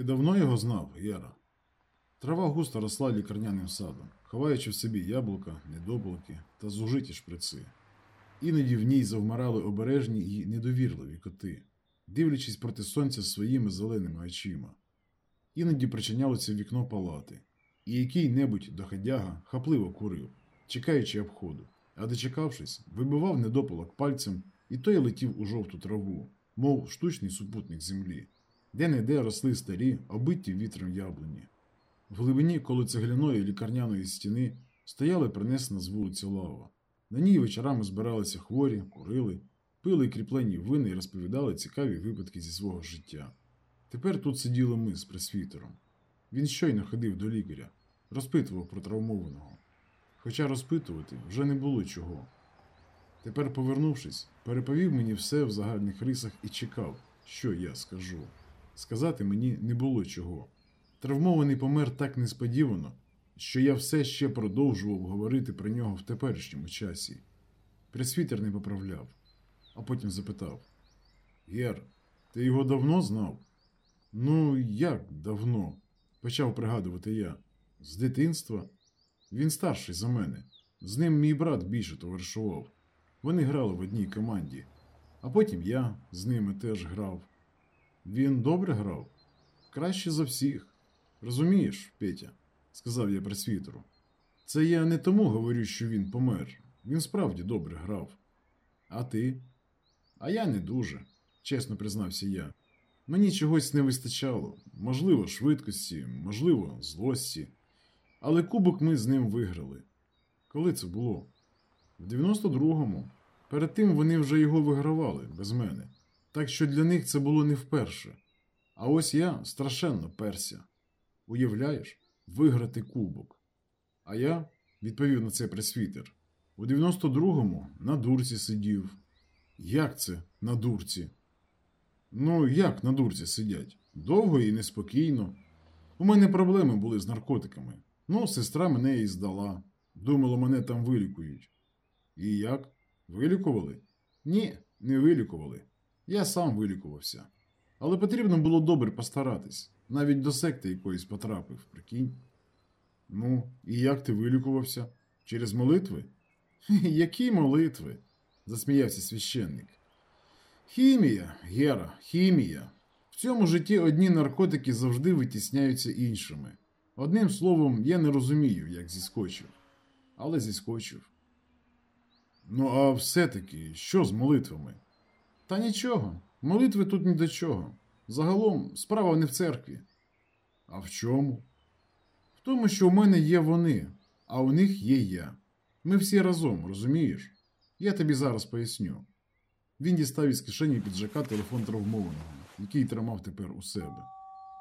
Ти давно його знав, Яра? Трава густо росла лікарняним садом, ховаючи в собі яблука, недопалки та зужиті шприци. Іноді в ній завмирали обережні й недовірливі коти, дивлячись проти сонця своїми зеленими очима. Іноді причинялося вікно палати, і який-небудь доходяга хапливо курив, чекаючи обходу, а дочекавшись, вибивав недопалок пальцем, і той летів у жовту траву, мов штучний супутник землі, де не де росли старі, оббиті вітром яблуні. В глибині коло цегляної лікарняної стіни стояла принесена з вулиці лава. На ній вечорами збиралися хворі, курили, пили кріплені вини і розповідали цікаві випадки зі свого життя. Тепер тут сиділи ми з пресвітером. Він щойно ходив до лікаря, розпитував про травмованого. Хоча розпитувати вже не було чого. Тепер, повернувшись, переповів мені все в загальних рисах і чекав, що я скажу. Сказати мені не було чого. Травмований помер так несподівано, що я все ще продовжував говорити про нього в теперішньому часі. Пресвітер не поправляв, а потім запитав: Гер, ти його давно знав? Ну, як давно? почав пригадувати я. З дитинства? Він старший за мене. З ним мій брат більше товаришував. Вони грали в одній команді, а потім я з ними теж грав. Він добре грав? Краще за всіх. Розумієш, Петя, сказав я пресвітеру. Це я не тому говорю, що він помер. Він справді добре грав. А ти? А я не дуже, чесно признався я. Мені чогось не вистачало, можливо, швидкості, можливо, злості. Але кубок ми з ним виграли. Коли це було? В 92-му. Перед тим вони вже його вигравали без мене. Так що для них це було не вперше. А ось я страшенно перся. Уявляєш, виграти кубок. А я, відповів на це пресвітер, у 92-му на дурці сидів. Як це на дурці? Ну, як на дурці сидять? Довго і неспокійно. У мене проблеми були з наркотиками. Ну, сестра мене і здала. Думала, мене там вилікують. І як? Вилікували? Ні, не вилікували. Я сам вилікувався. Але потрібно було добре постаратись. Навіть до секти якоїсь потрапив, прикинь. Ну, і як ти вилікувався? Через молитви? Які молитви? засміявся священник. Хімія, Гера, хімія. В цьому житті одні наркотики завжди витісняються іншими. Одним словом, я не розумію, як зіскочив. Але зіскочив. Ну, а все-таки, що з молитвами? Та нічого, молитви тут ні до чого. Загалом, справа не в церкві. А в чому? В тому, що у мене є вони, а у них є я. Ми всі разом, розумієш? Я тобі зараз поясню. Він дістав із кишені піджака телефон травмованого, який тримав тепер у себе.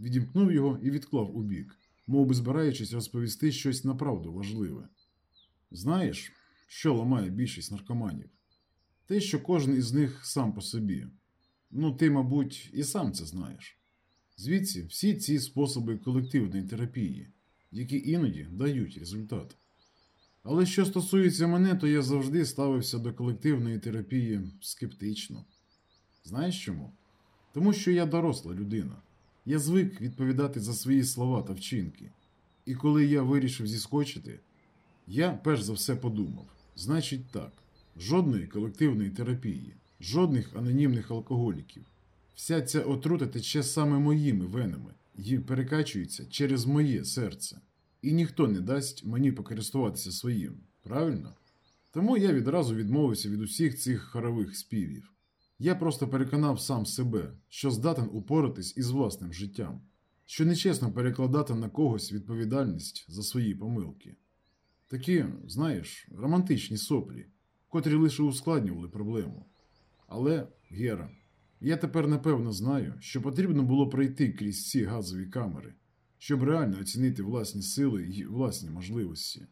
Відімкнув його і відклав у бік, мов би збираючись розповісти щось направду важливе. Знаєш, що ламає більшість наркоманів? Те, що кожен із них сам по собі. Ну, ти, мабуть, і сам це знаєш. Звідси всі ці способи колективної терапії, які іноді дають результат. Але що стосується мене, то я завжди ставився до колективної терапії скептично. Знаєш чому? Тому що я доросла людина. Я звик відповідати за свої слова та вчинки. І коли я вирішив зіскочити, я перш за все подумав: значить так, жодної колективної терапії, жодних анонімних алкоголіків. Вся ця отрута тече саме моїми венами і перекачується через моє серце. І ніхто не дасть мені покористуватися своїм, правильно? Тому я відразу відмовився від усіх цих хорових співів. Я просто переконав сам себе, що здатен упоратись із власним життям, що нечесно перекладати на когось відповідальність за свої помилки. Такі, знаєш, романтичні соплі, котрі лише ускладнювали проблему. Але, Гера, я тепер напевно знаю, що потрібно було пройти крізь ці газові камери, щоб реально оцінити власні сили і власні можливості.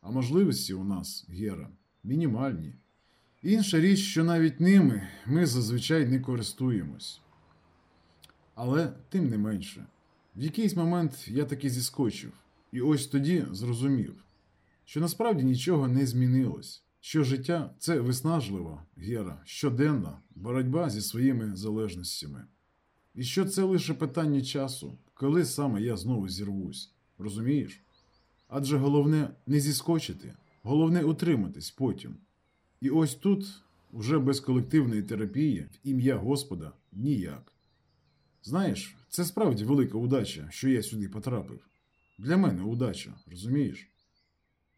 А можливості у нас, Гера, мінімальні. Інша річ, що навіть ними ми зазвичай не користуємось. Але тим не менше, в якийсь момент я таки зіскочив, і ось тоді зрозумів, що насправді нічого не змінилось, що життя це виснажлива, Гера, щоденна боротьба зі своїми залежностями. І що це лише питання часу, коли саме я знову зірвусь. Розумієш? Адже головне не зіскочити, головне утриматись потім. І ось тут, уже без колективної терапії, в ім'я Господа ніяк. Знаєш, це справді велика удача, що я сюди потрапив. Для мене удача, розумієш?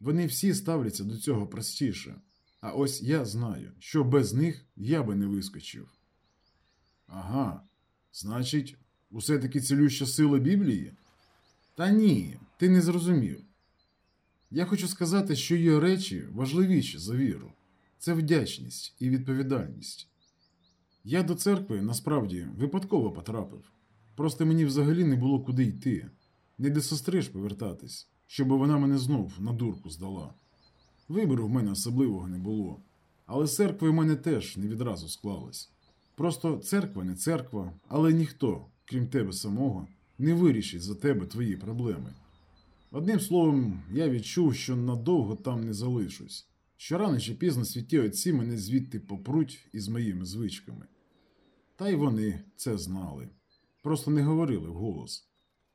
Вони всі ставляться до цього простіше. А ось я знаю, що без них я би не вискочив. Ага, значить, усе таки цілюща сила Біблії? Та ні, ти не зрозумів. Я хочу сказати, що є речі важливіші за віру це вдячність і відповідальність. Я до церкви насправді випадково потрапив. Просто мені взагалі не було куди йти, не до сестри ж повертатись, щоб вона мене знов на дурку здала. Вибору в мене особливого не було, але церкви в мене теж не відразу склалось. Просто церква не церква, але ніхто, крім тебе самого, не вирішить за тебе твої проблеми. Одним словом, я відчув, що надовго там не залишусь, що рано чи пізно святі отці мене звідти попруть із моїми звичками. Та й вони це знали, просто не говорили вголос.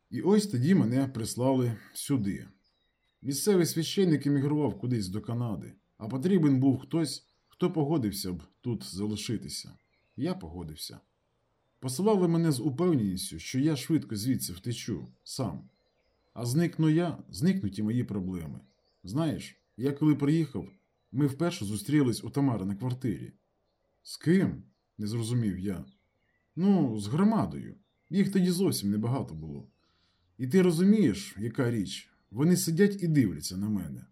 І ось тоді мене прислали сюди. Місцевий священник емігрував кудись до Канади, а потрібен був хтось, хто погодився б тут залишитися. Я погодився. Посилали мене з упевненістю, що я швидко звідси втечу сам. А зникну я, зникнуть і мої проблеми. Знаєш, я коли приїхав, ми вперше зустрілись у Тамари на квартирі. З ким? не зрозумів я. Ну, з громадою. Їх тоді зовсім небагато було. І ти розумієш, яка річ? Вони сидять і дивляться на мене.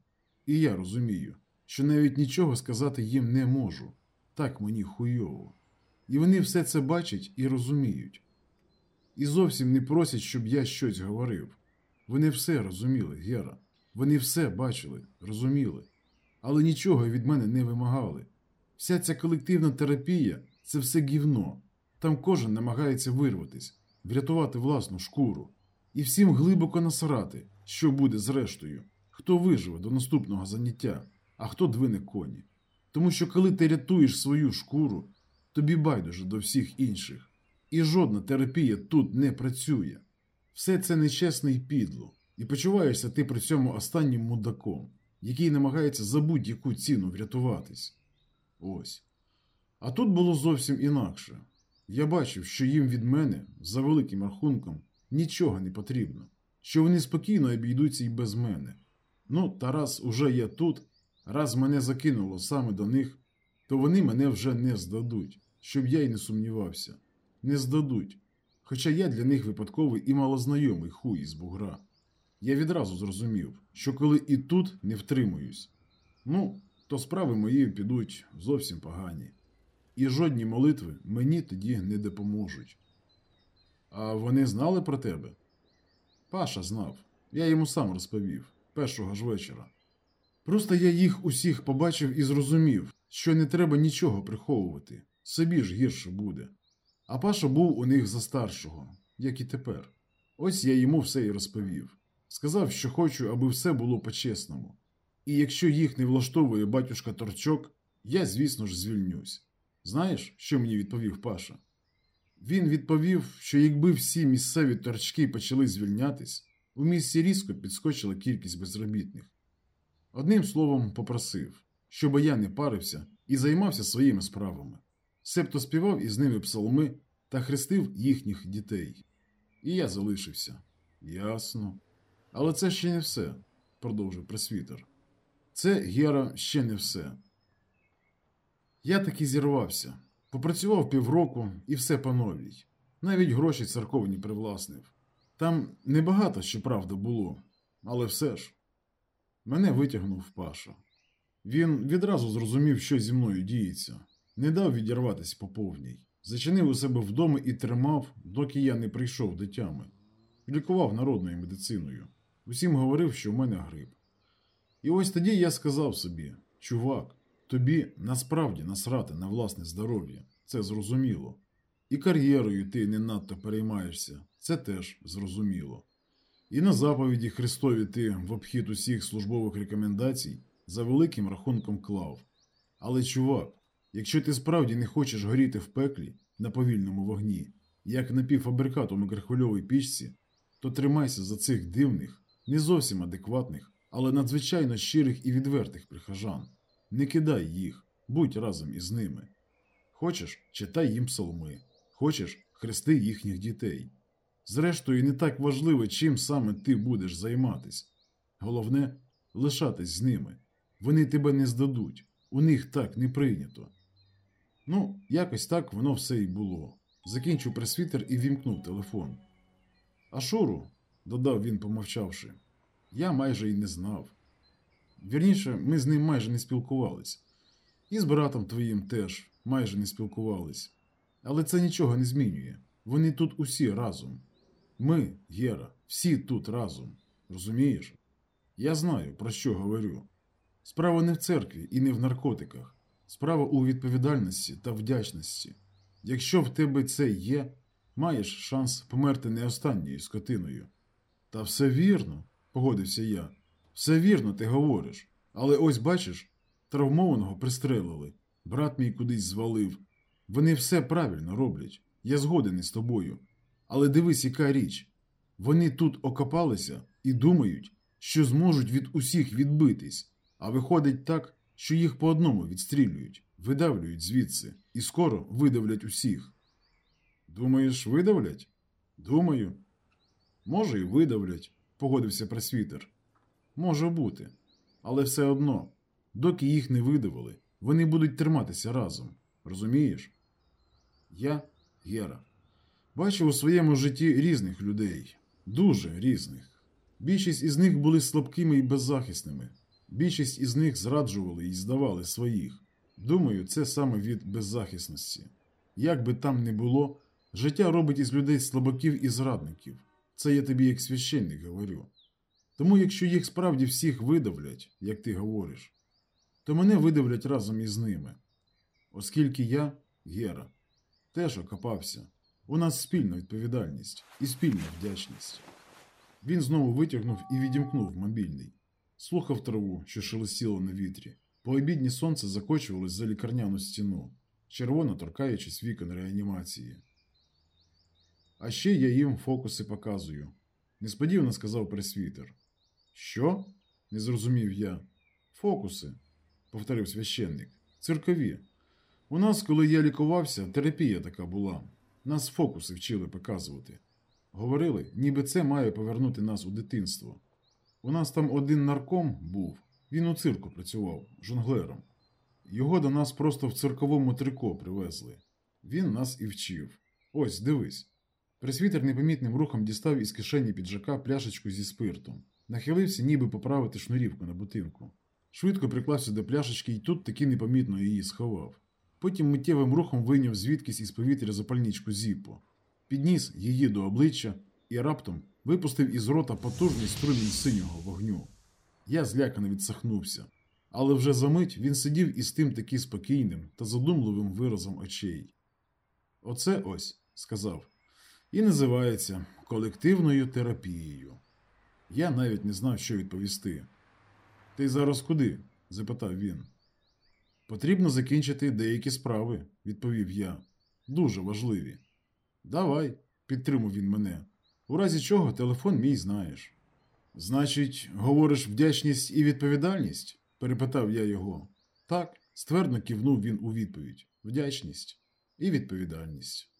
І я розумію, що навіть нічого сказати їм не можу. Так мені хуйово. І вони все це бачать і розуміють. І зовсім не просять, щоб я щось говорив. Вони все розуміли, Гера. Вони все бачили, розуміли, але нічого від мене не вимагали. Вся ця колективна терапія це все гівно. Там кожен намагається вирватись, врятувати власну шкуру. І всім глибоко насрати, що буде з рештою, хто виживе до наступного заняття, а хто двине коні. Тому що коли ти рятуєш свою шкуру, тобі байдуже до всіх інших. І жодна терапія тут не працює. Все це нечесно і підло, і почуваєшся ти при цьому останнім мудаком, який намагається за будь-яку ціну врятуватись. Ось. А тут було зовсім інакше. Я бачив, що їм від мене, за великим рахунком, нічого не потрібно, що вони спокійно обійдуться і без мене. Ну, та раз уже я тут, раз мене закинуло саме до них, то вони мене вже не здадуть, щоб я й не сумнівався. Не здадуть. Хоча я для них випадковий і малознайомий хуй із бугра. Я відразу зрозумів, що коли і тут не втримуюсь, ну, то справи мої підуть зовсім погані. І жодні молитви мені тоді не допоможуть. А вони знали про тебе? Паша знав. Я йому сам розповів першого ж вечора. Просто я їх усіх побачив і зрозумів, що не треба нічого приховувати, собі ж гірше буде. А Паша був у них за старшого, як і тепер. Ось я йому все і розповів. Сказав, що хочу, аби все було по-чесному. І якщо їх не влаштовує батюшка Торчок, я, звісно ж, звільнюсь. Знаєш, що мені відповів Паша? Він відповів, що якби всі місцеві торчки почали звільнятись, у місті різко підскочила кількість безробітних. Одним словом, попросив, щоб я не парився і займався своїми справами, себто співав із ними псалми та хрестив їхніх дітей. І я залишився. Ясно. Але це ще не все, продовжив пресвітер. Це, Гера, ще не все. Я таки зірвався, попрацював півроку і все по новій. Навіть гроші церковні привласнив. Там небагато, щоправда, було, але все ж. Мене витягнув Паша. Він відразу зрозумів, що зі мною діється, не дав відірватися по повній, зачинив у себе вдома і тримав, доки я не прийшов до тями. Лікував народною медициною. Усім говорив, що в мене грип. І ось тоді я сказав собі: чувак, тобі насправді насрати на власне здоров'я, це зрозуміло. І кар'єрою ти не надто переймаєшся, це теж зрозуміло. І на заповіді Христові ти в обхід усіх службових рекомендацій за великим рахунком клав. Але, чувак, якщо ти справді не хочеш горіти в пеклі на повільному вогні, як напівфабрикат у мікрохвильовій пічці, то тримайся за цих дивних, не зовсім адекватних, але надзвичайно щирих і відвертих прихожан. Не кидай їх, будь разом із ними. Хочеш, читай їм псалми, хочеш, хрести їхніх дітей. Зрештою, не так важливо, чим саме ти будеш займатись. Головне лишатись з ними. Вони тебе не здадуть, у них так не прийнято. Ну, якось так воно все і було. Закінчив пресвітер і вімкнув телефон. А Шуру, додав він, помовчавши, я майже й не знав. Вірніше, ми з ним майже не спілкувались. І з братом твоїм теж майже не спілкувались. Але це нічого не змінює. Вони тут усі разом. Ми, Гера, всі тут разом. Розумієш? Я знаю, про що говорю. Справа не в церкві і не в наркотиках. Справа у відповідальності та вдячності. Якщо в тебе це є, маєш шанс померти не останньою скотиною. Та все вірно, погодився я. Все вірно, ти говориш. Але ось бачиш, травмованого пристрелили, брат мій кудись звалив. Вони все правильно роблять. Я згоден із тобою. Але дивись, яка річ. Вони тут окопалися і думають, що зможуть від усіх відбитись, а виходить так, що їх по одному відстрілюють, видавлюють звідси і скоро видавлять усіх. Думаєш, видавлять? Думаю. Може, і видавлять, погодився пресвітер. Може бути. Але все одно, доки їх не видавили, вони будуть триматися разом. Розумієш? Я, Гера, бачив у своєму житті різних людей, дуже різних. Більшість із них були слабкими і беззахисними. Більшість із них зраджували і здавали своїх. Думаю, це саме від беззахисності. Як би там не було, життя робить із людей слабаків і зрадників. Це я тобі як священник говорю. Тому якщо їх справді всіх видавлять, як ти говориш, то мене видавлять разом із ними. Оскільки я, Гера, теж окопався, у нас спільна відповідальність і спільна вдячність. Він знову витягнув і відімкнув мобільний. Слухав траву, що шелестіло на вітрі. Пообіднє сонце закочувалось за лікарняну стіну, червоно торкаючись вікон реанімації. А ще я їм фокуси показую, несподівано сказав пресвітер. Що? не зрозумів я. Фокуси, повторив священник. Циркові. У нас, коли я лікувався, терапія така була. Нас фокуси вчили показувати. Говорили, ніби це має повернути нас у дитинство. У нас там один нарком був, він у цирку працював, жонглером. Його до нас просто в цирковому трико привезли. Він нас і вчив. Ось, дивись. Пресвітер непомітним рухом дістав із кишені піджака пляшечку зі спиртом, нахилився, ніби поправити шнурівку на бутинку. Швидко приклався до пляшечки і тут таки непомітно її сховав. Потім миттєвим рухом вийняв звідкись із повітря запальничку зіпо, підніс її до обличчя і раптом випустив із рота потужний струмінь синього вогню. Я злякано відсахнувся, але вже за мить він сидів із тим таки спокійним та задумливим виразом очей. Оце ось, сказав, і називається колективною терапією. Я навіть не знав, що відповісти. Ти зараз куди? запитав він. Потрібно закінчити деякі справи, відповів я. Дуже важливі. Давай, підтримав він мене. У разі чого телефон мій знаєш. Значить, говориш вдячність і відповідальність? перепитав я його. Так, ствердно кивнув він у відповідь: вдячність і відповідальність.